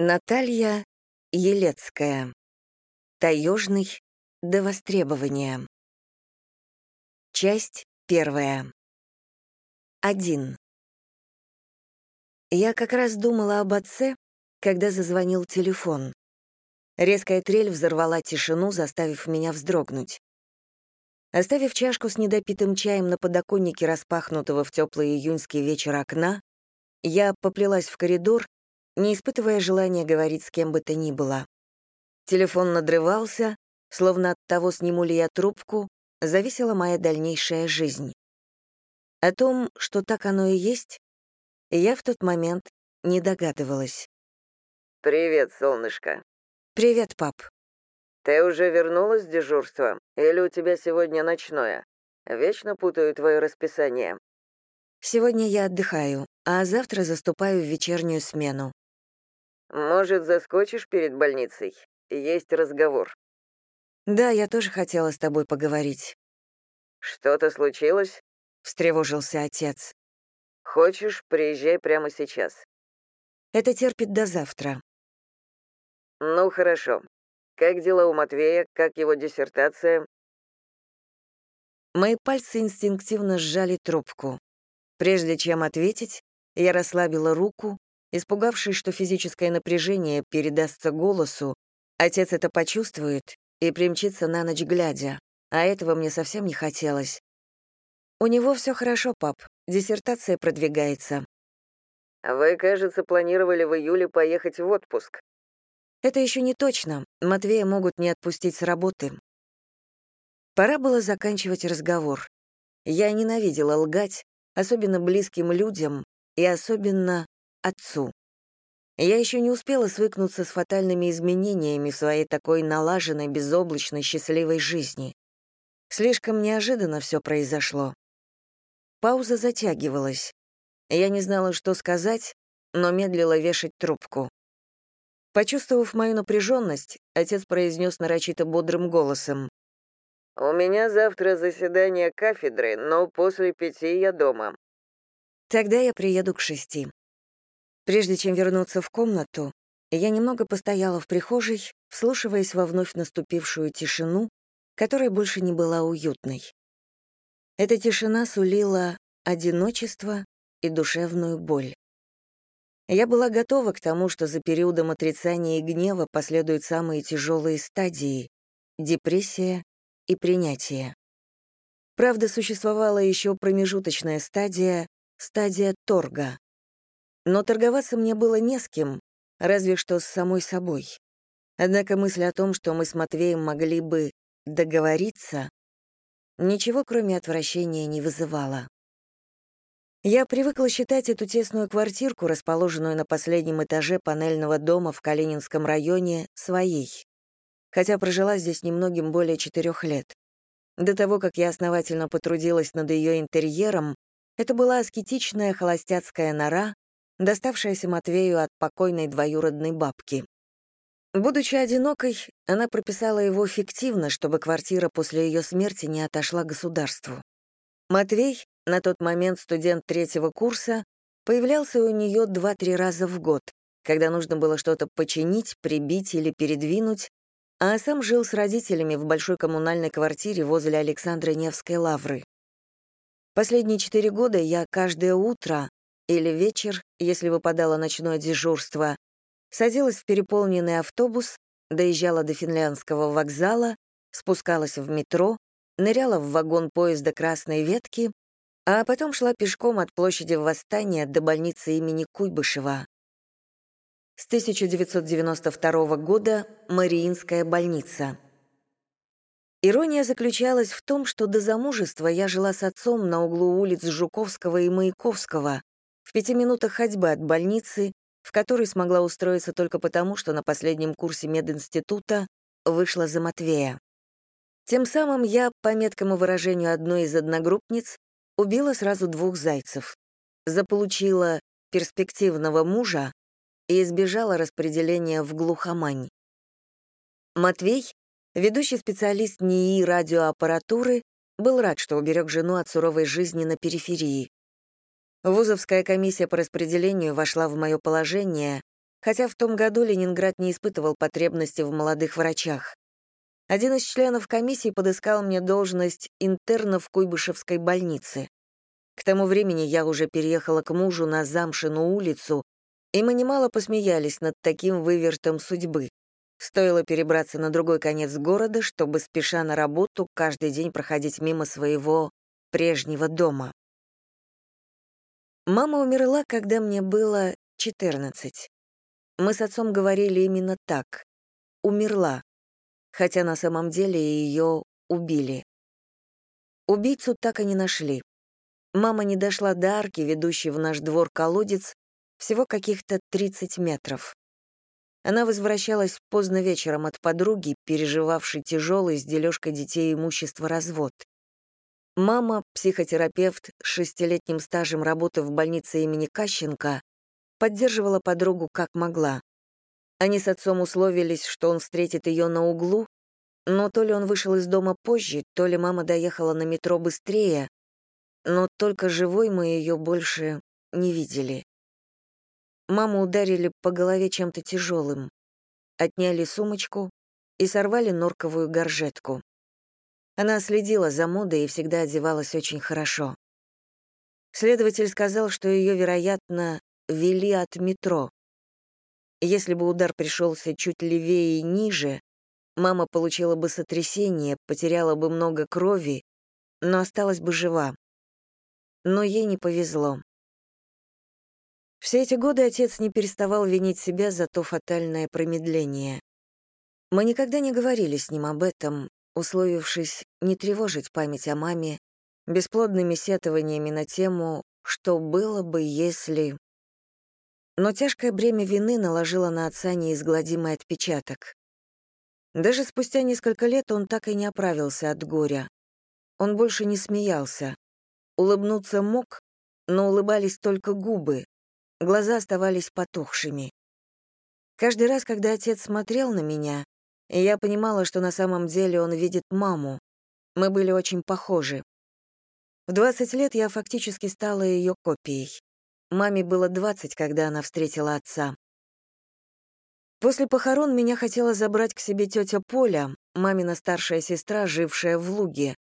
Наталья Елецкая. Таежный до востребования. Часть первая. Один. Я как раз думала об отце, когда зазвонил телефон. Резкая трель взорвала тишину, заставив меня вздрогнуть. Оставив чашку с недопитым чаем на подоконнике распахнутого в теплый июньский вечер окна, я поплелась в коридор не испытывая желания говорить с кем бы то ни было. Телефон надрывался, словно от того, сниму ли я трубку, зависела моя дальнейшая жизнь. О том, что так оно и есть, я в тот момент не догадывалась. «Привет, солнышко». «Привет, пап». «Ты уже вернулась с дежурства? Или у тебя сегодня ночное? Вечно путаю твое расписание». «Сегодня я отдыхаю, а завтра заступаю в вечернюю смену. Может, заскочишь перед больницей? Есть разговор. Да, я тоже хотела с тобой поговорить. Что-то случилось? Встревожился отец. Хочешь, приезжай прямо сейчас. Это терпит до завтра. Ну, хорошо. Как дела у Матвея? Как его диссертация? Мои пальцы инстинктивно сжали трубку. Прежде чем ответить, я расслабила руку Испугавшись, что физическое напряжение передастся голосу, отец это почувствует и примчится на ночь глядя, а этого мне совсем не хотелось. «У него все хорошо, пап. Диссертация продвигается». «Вы, кажется, планировали в июле поехать в отпуск». «Это еще не точно. Матвея могут не отпустить с работы». Пора было заканчивать разговор. Я ненавидела лгать, особенно близким людям и особенно отцу. Я еще не успела свыкнуться с фатальными изменениями в своей такой налаженной, безоблачной, счастливой жизни. Слишком неожиданно все произошло. Пауза затягивалась. Я не знала, что сказать, но медлила вешать трубку. Почувствовав мою напряженность, отец произнес нарочито бодрым голосом. «У меня завтра заседание кафедры, но после пяти я дома». «Тогда я приеду к шести». Прежде чем вернуться в комнату, я немного постояла в прихожей, вслушиваясь во вновь наступившую тишину, которая больше не была уютной. Эта тишина сулила одиночество и душевную боль. Я была готова к тому, что за периодом отрицания и гнева последуют самые тяжелые стадии — депрессия и принятие. Правда, существовала еще промежуточная стадия — стадия торга. Но торговаться мне было не с кем, разве что с самой собой. Однако мысль о том, что мы с Матвеем могли бы договориться, ничего кроме отвращения не вызывала. Я привыкла считать эту тесную квартирку, расположенную на последнем этаже панельного дома в Калининском районе, своей, хотя прожила здесь немногим более четырех лет. До того, как я основательно потрудилась над ее интерьером, это была аскетичная холостяцкая нора, доставшаяся Матвею от покойной двоюродной бабки. Будучи одинокой, она прописала его фиктивно, чтобы квартира после ее смерти не отошла государству. Матвей, на тот момент студент третьего курса, появлялся у нее два-три раза в год, когда нужно было что-то починить, прибить или передвинуть, а сам жил с родителями в большой коммунальной квартире возле Александра Невской лавры. Последние четыре года я каждое утро, или вечер, если выпадало ночное дежурство, садилась в переполненный автобус, доезжала до финляндского вокзала, спускалась в метро, ныряла в вагон поезда «Красной ветки», а потом шла пешком от площади Восстания до больницы имени Куйбышева. С 1992 года Мариинская больница. Ирония заключалась в том, что до замужества я жила с отцом на углу улиц Жуковского и Маяковского, в пяти минутах ходьбы от больницы, в которой смогла устроиться только потому, что на последнем курсе мединститута вышла за Матвея. Тем самым я, по меткому выражению одной из одногруппниц, убила сразу двух зайцев. Заполучила перспективного мужа и избежала распределения в глухомань. Матвей, ведущий специалист НИИ радиоаппаратуры, был рад, что уберег жену от суровой жизни на периферии. Вузовская комиссия по распределению вошла в мое положение, хотя в том году Ленинград не испытывал потребности в молодых врачах. Один из членов комиссии подыскал мне должность интерна в Куйбышевской больнице. К тому времени я уже переехала к мужу на Замшину улицу, и мы немало посмеялись над таким вывертом судьбы. Стоило перебраться на другой конец города, чтобы, спеша на работу, каждый день проходить мимо своего прежнего дома. Мама умерла, когда мне было 14. Мы с отцом говорили именно так. Умерла. Хотя на самом деле ее убили. Убийцу так и не нашли. Мама не дошла до арки, ведущей в наш двор колодец, всего каких-то 30 метров. Она возвращалась поздно вечером от подруги, переживавшей тяжелый с дележкой детей имущества развод. Мама, психотерапевт с шестилетним стажем работы в больнице имени Кащенко, поддерживала подругу как могла. Они с отцом условились, что он встретит ее на углу, но то ли он вышел из дома позже, то ли мама доехала на метро быстрее, но только живой мы ее больше не видели. Маму ударили по голове чем-то тяжелым, отняли сумочку и сорвали норковую горжетку. Она следила за модой и всегда одевалась очень хорошо. Следователь сказал, что ее, вероятно, вели от метро. Если бы удар пришелся чуть левее и ниже, мама получила бы сотрясение, потеряла бы много крови, но осталась бы жива. Но ей не повезло. Все эти годы отец не переставал винить себя за то фатальное промедление. Мы никогда не говорили с ним об этом, условившись не тревожить память о маме бесплодными сетованиями на тему «что было бы, если...» Но тяжкое бремя вины наложило на отца неизгладимый отпечаток. Даже спустя несколько лет он так и не оправился от горя. Он больше не смеялся. Улыбнуться мог, но улыбались только губы, глаза оставались потухшими. Каждый раз, когда отец смотрел на меня, я понимала, что на самом деле он видит маму. Мы были очень похожи. В 20 лет я фактически стала ее копией. Маме было 20, когда она встретила отца. После похорон меня хотела забрать к себе тетя Поля, мамина старшая сестра, жившая в Луге.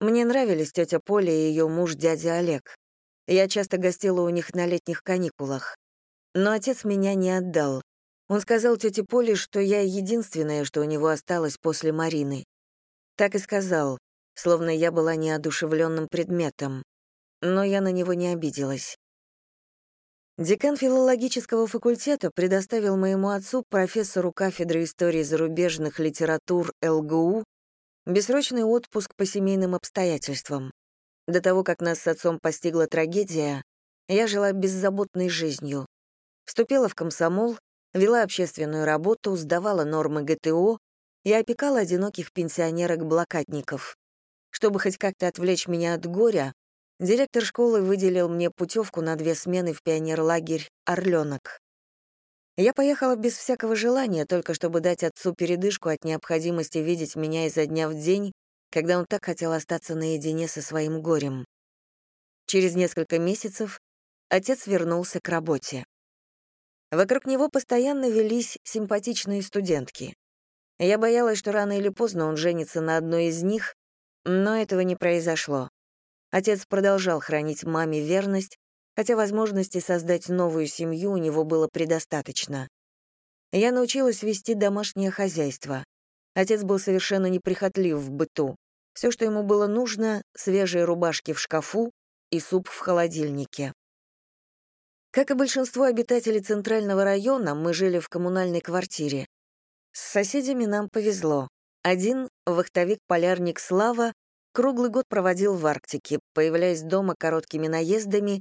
Мне нравились тетя Поля и ее муж дядя Олег. Я часто гостила у них на летних каникулах. Но отец меня не отдал. Он сказал тете Поле, что я единственное, что у него осталось после Марины. Так и сказал, словно я была неодушевленным предметом. Но я на него не обиделась. Декан филологического факультета предоставил моему отцу, профессору кафедры истории зарубежных литератур ЛГУ, бессрочный отпуск по семейным обстоятельствам. До того, как нас с отцом постигла трагедия, я жила беззаботной жизнью. Вступила в комсомол, вела общественную работу, сдавала нормы ГТО и опекала одиноких пенсионерок-блокадников. Чтобы хоть как-то отвлечь меня от горя, Директор школы выделил мне путевку на две смены в пионерлагерь «Орленок». Я поехала без всякого желания, только чтобы дать отцу передышку от необходимости видеть меня изо дня в день, когда он так хотел остаться наедине со своим горем. Через несколько месяцев отец вернулся к работе. Вокруг него постоянно велись симпатичные студентки. Я боялась, что рано или поздно он женится на одной из них, но этого не произошло. Отец продолжал хранить маме верность, хотя возможности создать новую семью у него было предостаточно. Я научилась вести домашнее хозяйство. Отец был совершенно неприхотлив в быту. Все, что ему было нужно — свежие рубашки в шкафу и суп в холодильнике. Как и большинство обитателей Центрального района, мы жили в коммунальной квартире. С соседями нам повезло. Один — вахтовик-полярник Слава, круглый год проводил в Арктике, появляясь дома короткими наездами,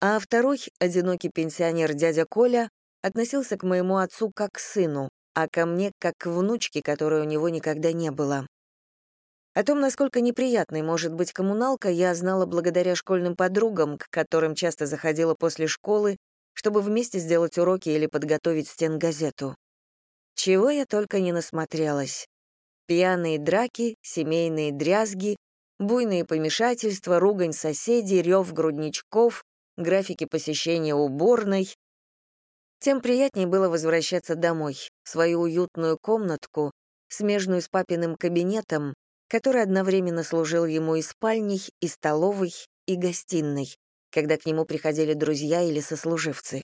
а второй, одинокий пенсионер дядя Коля, относился к моему отцу как к сыну, а ко мне как к внучке, которой у него никогда не было. О том, насколько неприятной может быть коммуналка, я знала благодаря школьным подругам, к которым часто заходила после школы, чтобы вместе сделать уроки или подготовить стенгазету. Чего я только не насмотрелась. Пьяные драки, семейные дрязги, буйные помешательства, ругань соседей, рев грудничков, графики посещения уборной. тем приятнее было возвращаться домой, в свою уютную комнатку, смежную с папиным кабинетом, который одновременно служил ему и спальней, и столовой, и гостиной, когда к нему приходили друзья или сослуживцы.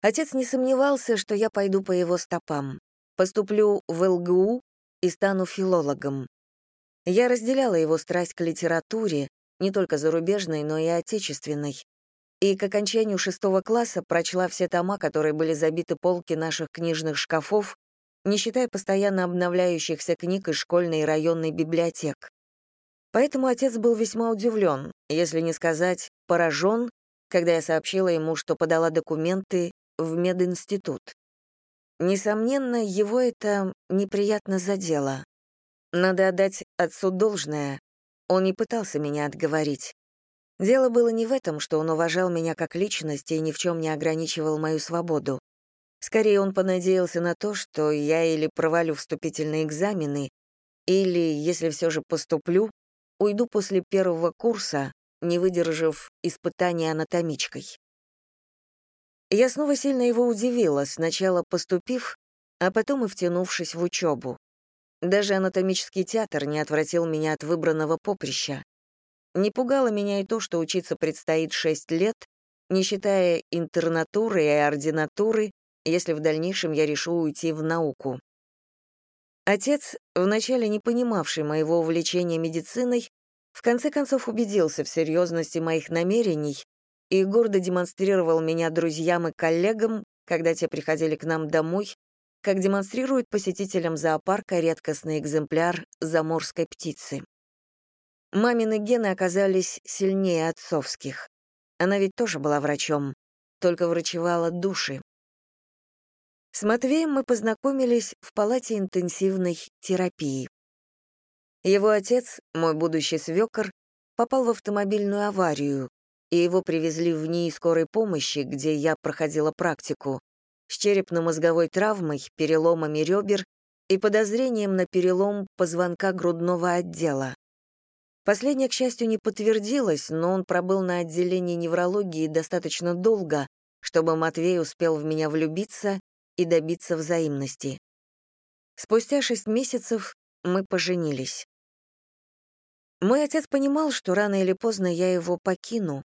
Отец не сомневался, что я пойду по его стопам. Поступлю в ЛГУ и стану филологом. Я разделяла его страсть к литературе, не только зарубежной, но и отечественной. И к окончанию шестого класса прочла все тома, которые были забиты полки наших книжных шкафов, не считая постоянно обновляющихся книг из школьной и районной библиотек. Поэтому отец был весьма удивлен, если не сказать поражен, когда я сообщила ему, что подала документы в мединститут. Несомненно, его это неприятно задело. Надо отдать отцу должное. Он не пытался меня отговорить. Дело было не в этом, что он уважал меня как личность и ни в чем не ограничивал мою свободу. Скорее, он понадеялся на то, что я или провалю вступительные экзамены, или, если все же поступлю, уйду после первого курса, не выдержав испытания анатомичкой. Я снова сильно его удивила, сначала поступив, а потом и втянувшись в учебу. Даже анатомический театр не отвратил меня от выбранного поприща. Не пугало меня и то, что учиться предстоит шесть лет, не считая интернатуры и ординатуры, если в дальнейшем я решу уйти в науку. Отец, вначале не понимавший моего увлечения медициной, в конце концов убедился в серьезности моих намерений и гордо демонстрировал меня друзьям и коллегам, когда те приходили к нам домой, как демонстрирует посетителям зоопарка редкостный экземпляр заморской птицы. Мамины гены оказались сильнее отцовских. Она ведь тоже была врачом, только врачевала души. С Матвеем мы познакомились в палате интенсивной терапии. Его отец, мой будущий свекор, попал в автомобильную аварию, и его привезли в НИИ скорой помощи, где я проходила практику, с черепно-мозговой травмой, переломами ребер и подозрением на перелом позвонка грудного отдела. Последнее, к счастью, не подтвердилось, но он пробыл на отделении неврологии достаточно долго, чтобы Матвей успел в меня влюбиться и добиться взаимности. Спустя шесть месяцев мы поженились. Мой отец понимал, что рано или поздно я его покину,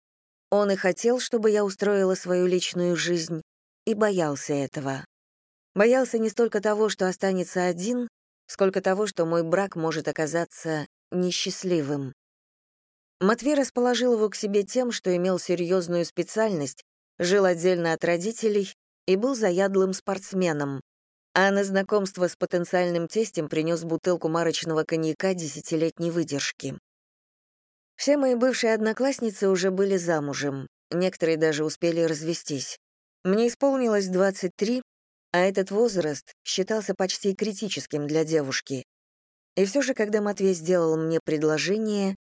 он и хотел, чтобы я устроила свою личную жизнь, и боялся этого. Боялся не столько того, что останется один, сколько того, что мой брак может оказаться несчастливым. Матвей расположил его к себе тем, что имел серьезную специальность, жил отдельно от родителей и был заядлым спортсменом, а на знакомство с потенциальным тестем принес бутылку марочного коньяка десятилетней выдержки. Все мои бывшие одноклассницы уже были замужем, некоторые даже успели развестись. Мне исполнилось 23, а этот возраст считался почти критическим для девушки. И все же, когда Матвей сделал мне предложение,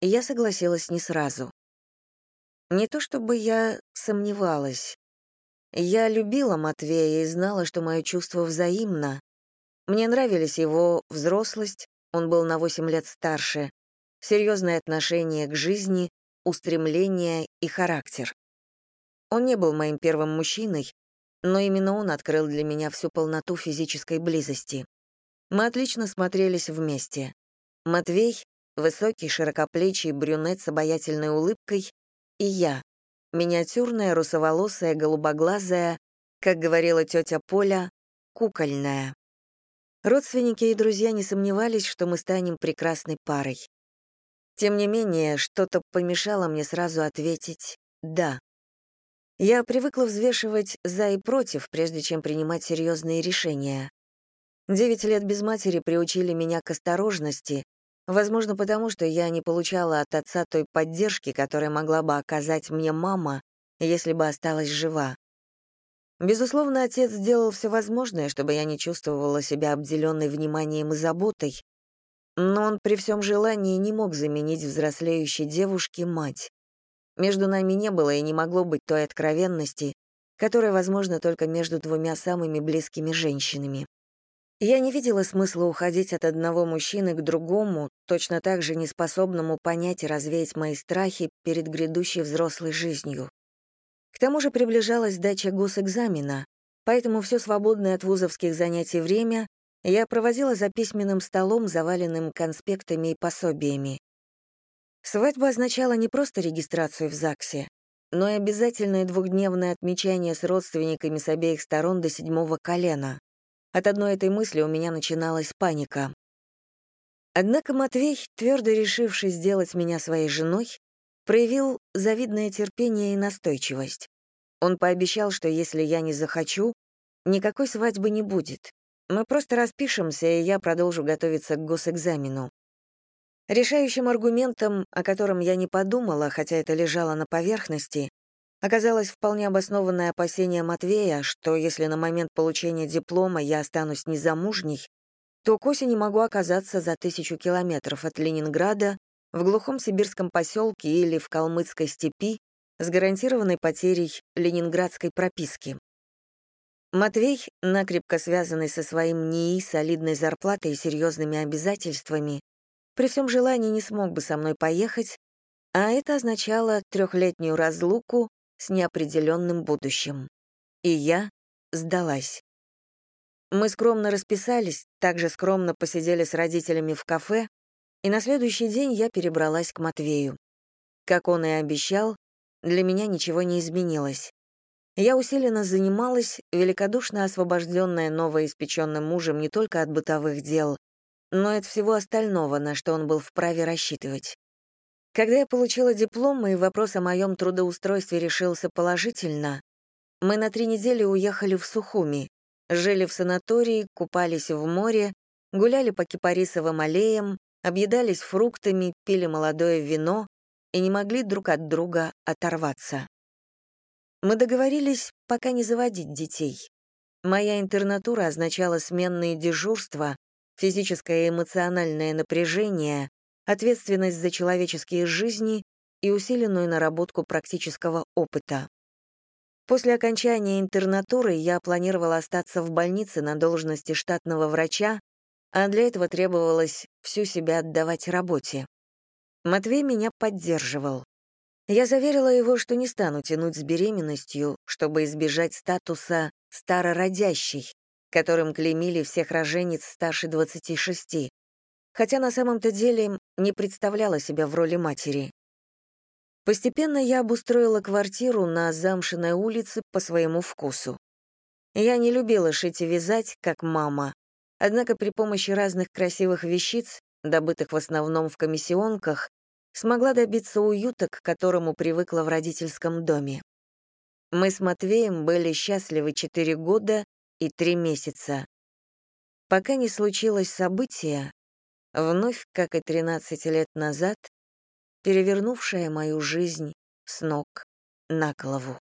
я согласилась не сразу. Не то чтобы я сомневалась. Я любила Матвея и знала, что мое чувство взаимно. Мне нравились его взрослость, он был на 8 лет старше, серьезное отношение к жизни, устремления и характер. Он не был моим первым мужчиной, но именно он открыл для меня всю полноту физической близости. Мы отлично смотрелись вместе. Матвей — высокий, широкоплечий брюнет с обаятельной улыбкой, и я — миниатюрная, русоволосая, голубоглазая, как говорила тетя Поля, кукольная. Родственники и друзья не сомневались, что мы станем прекрасной парой. Тем не менее, что-то помешало мне сразу ответить «да». Я привыкла взвешивать «за» и «против», прежде чем принимать серьезные решения. Девять лет без матери приучили меня к осторожности, возможно, потому что я не получала от отца той поддержки, которая могла бы оказать мне мама, если бы осталась жива. Безусловно, отец сделал все возможное, чтобы я не чувствовала себя обделенной вниманием и заботой, но он при всем желании не мог заменить взрослеющей девушке мать. Между нами не было и не могло быть той откровенности, которая возможна только между двумя самыми близкими женщинами. Я не видела смысла уходить от одного мужчины к другому, точно так же неспособному понять и развеять мои страхи перед грядущей взрослой жизнью. К тому же приближалась дача госэкзамена, поэтому все свободное от вузовских занятий время я проводила за письменным столом, заваленным конспектами и пособиями. Свадьба означала не просто регистрацию в ЗАГСе, но и обязательное двухдневное отмечание с родственниками с обеих сторон до седьмого колена. От одной этой мысли у меня начиналась паника. Однако Матвей, твердо решивший сделать меня своей женой, проявил завидное терпение и настойчивость. Он пообещал, что если я не захочу, никакой свадьбы не будет. Мы просто распишемся, и я продолжу готовиться к госэкзамену. Решающим аргументом, о котором я не подумала, хотя это лежало на поверхности, оказалось вполне обоснованное опасение Матвея, что если на момент получения диплома я останусь незамужней, то к осени могу оказаться за тысячу километров от Ленинграда в глухом сибирском поселке или в калмыцкой степи с гарантированной потерей ленинградской прописки. Матвей, накрепко связанный со своим НИИ, солидной зарплатой и серьезными обязательствами, при всем желании не смог бы со мной поехать, а это означало трехлетнюю разлуку с неопределенным будущим. И я сдалась. Мы скромно расписались, также скромно посидели с родителями в кафе, и на следующий день я перебралась к Матвею. Как он и обещал, для меня ничего не изменилось. Я усиленно занималась, великодушно освобожденная новоиспеченным мужем не только от бытовых дел, но и от всего остального, на что он был вправе рассчитывать. Когда я получила диплом и вопрос о моем трудоустройстве решился положительно, мы на три недели уехали в Сухуми, жили в санатории, купались в море, гуляли по кипарисовым аллеям, объедались фруктами, пили молодое вино и не могли друг от друга оторваться. Мы договорились пока не заводить детей. Моя интернатура означала сменные дежурства, физическое и эмоциональное напряжение, ответственность за человеческие жизни и усиленную наработку практического опыта. После окончания интернатуры я планировала остаться в больнице на должности штатного врача, а для этого требовалось всю себя отдавать работе. Матвей меня поддерживал. Я заверила его, что не стану тянуть с беременностью, чтобы избежать статуса «старородящий», которым клеймили всех рожениц старше 26, хотя на самом-то деле не представляла себя в роли матери. Постепенно я обустроила квартиру на Замшиной улице по своему вкусу. Я не любила шить и вязать, как мама, однако при помощи разных красивых вещиц, добытых в основном в комиссионках, смогла добиться уюта, к которому привыкла в родительском доме. Мы с Матвеем были счастливы четыре года и три месяца. Пока не случилось событие, вновь, как и 13 лет назад, перевернувшее мою жизнь с ног на голову.